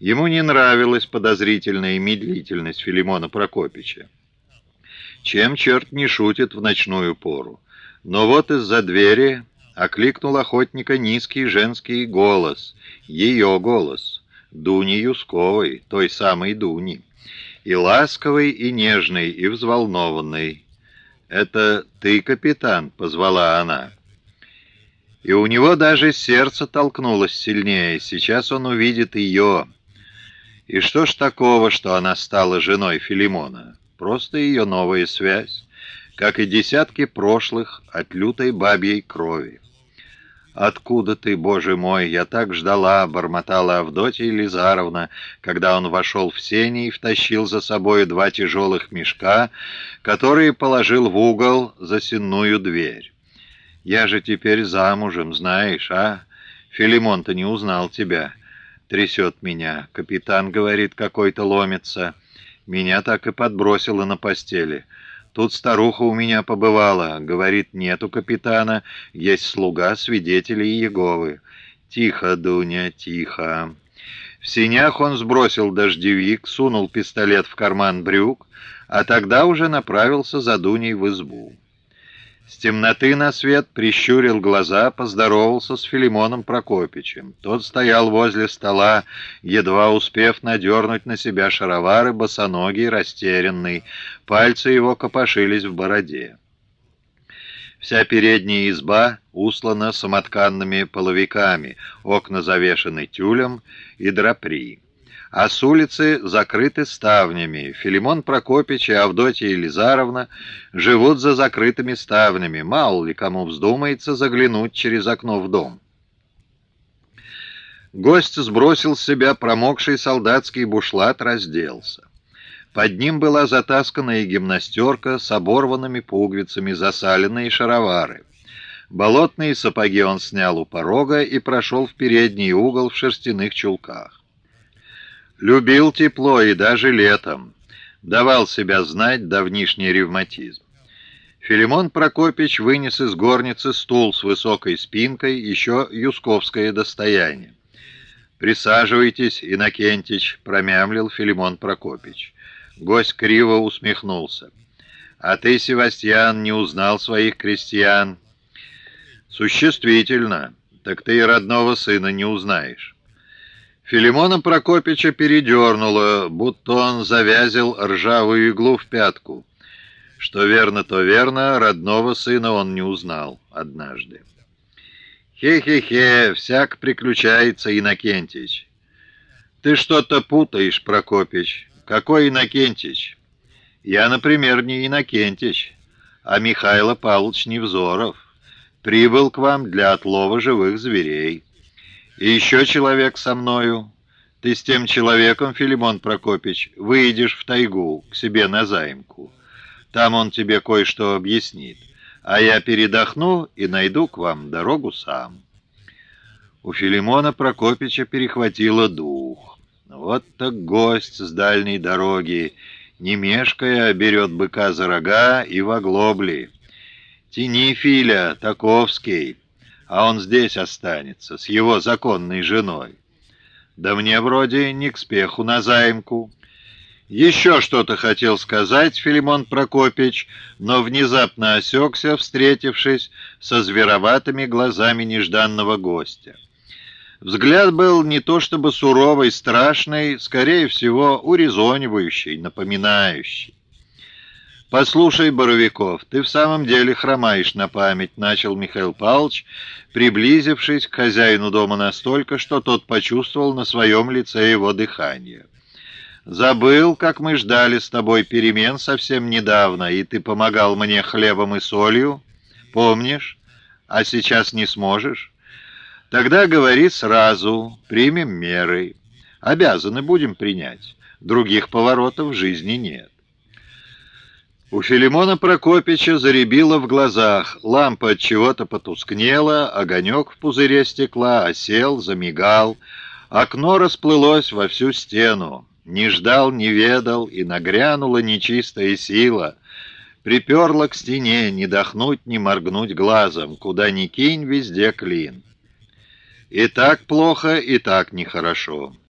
Ему не нравилась подозрительная медлительность Филимона Прокопича. Чем черт не шутит в ночную пору? Но вот из-за двери окликнул охотника низкий женский голос, ее голос, Дуни Юсковой, той самой Дуни, и ласковый, и нежный, и взволнованный. «Это ты, капитан?» — позвала она. И у него даже сердце толкнулось сильнее. Сейчас он увидит ее. И что ж такого, что она стала женой Филимона? Просто ее новая связь, как и десятки прошлых от лютой бабьей крови. «Откуда ты, Боже мой? Я так ждала!» — бормотала Авдотья Елизаровна, когда он вошел в сени и втащил за собой два тяжелых мешка, которые положил в угол за сенную дверь. «Я же теперь замужем, знаешь, а? Филимон-то не узнал тебя. Трясет меня. Капитан, говорит, какой-то ломится. Меня так и подбросило на постели». Тут старуха у меня побывала. Говорит, нету капитана, есть слуга свидетелей Еговы. Тихо, Дуня, тихо. В синях он сбросил дождевик, сунул пистолет в карман брюк, а тогда уже направился за Дуней в избу. С темноты на свет прищурил глаза, поздоровался с Филимоном Прокопичем. Тот стоял возле стола, едва успев надернуть на себя шаровары, босоногий, растерянный. Пальцы его копошились в бороде. Вся передняя изба услана самотканными половиками, окна завешаны тюлем и драпри а с улицы закрыты ставнями. Филимон Прокопич и Авдотья Елизаровна живут за закрытыми ставнями. Мало ли кому вздумается заглянуть через окно в дом. Гость сбросил с себя промокший солдатский бушлат, разделся. Под ним была затасканная гимнастерка с оборванными пуговицами, засаленные шаровары. Болотные сапоги он снял у порога и прошел в передний угол в шерстяных чулках. Любил тепло и даже летом. Давал себя знать давнишний ревматизм. Филимон Прокопич вынес из горницы стул с высокой спинкой, еще юсковское достояние. «Присаживайтесь, Иннокентич», — промямлил Филимон Прокопич. Гость криво усмехнулся. «А ты, Севастьян, не узнал своих крестьян?» «Существительно. Так ты и родного сына не узнаешь». Филимона Прокопича передернуло, будто он завязил ржавую иглу в пятку. Что верно, то верно, родного сына он не узнал однажды. «Хе-хе-хе, всяк приключается, Иннокентич». «Ты что-то путаешь, Прокопич. Какой Иннокентич?» «Я, например, не Иннокентич, а Михайло Павлович Невзоров. Прибыл к вам для отлова живых зверей». И еще человек со мною. Ты с тем человеком, Филимон Прокопич, выйдешь в тайгу к себе на заимку. Там он тебе кое-что объяснит. А я передохну и найду к вам дорогу сам. У Филимона Прокопича перехватило дух. Вот так гость с дальней дороги, не мешкая, берет быка за рога и в оглобли. Тяни, Филя, Таковский а он здесь останется, с его законной женой. Да мне вроде не к спеху на заимку. Еще что-то хотел сказать Филимон Прокопич, но внезапно осекся, встретившись со звероватыми глазами нежданного гостя. Взгляд был не то чтобы суровый, страшный, скорее всего, урезонивающий, напоминающий. «Послушай, Боровиков, ты в самом деле хромаешь на память», — начал Михаил Павлович, приблизившись к хозяину дома настолько, что тот почувствовал на своем лице его дыхание. «Забыл, как мы ждали с тобой перемен совсем недавно, и ты помогал мне хлебом и солью? Помнишь? А сейчас не сможешь? Тогда говори сразу, примем меры. Обязаны будем принять. Других поворотов в жизни нет». У Филимона Прокопича заребило в глазах, лампа от чего-то потускнела, огонек в пузыре стекла осел, замигал, окно расплылось во всю стену, не ждал, не ведал, и нагрянула нечистая сила, приперла к стене, не дохнуть, не моргнуть глазом, куда ни кинь, везде клин. И так плохо, и так нехорошо.